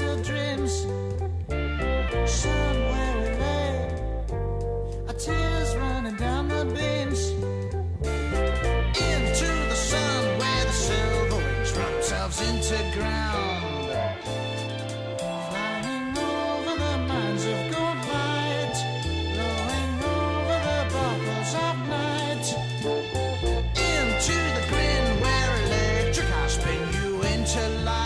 of dreams. Somewhere we lay our tears running down the beams. Into the sun where the silver wings run themselves into ground. Flying over the of over the bubbles of night. Into the grin where electric you into light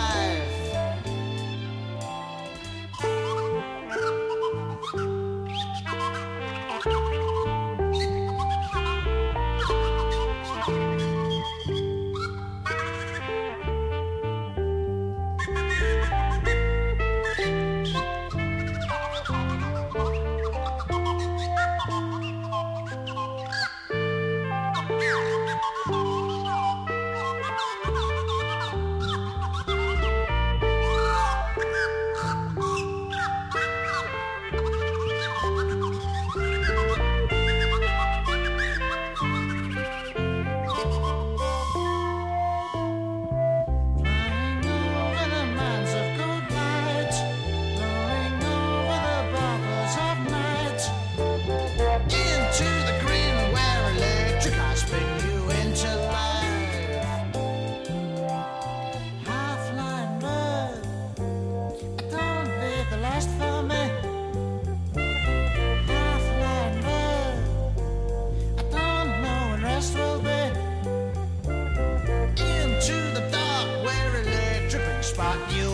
you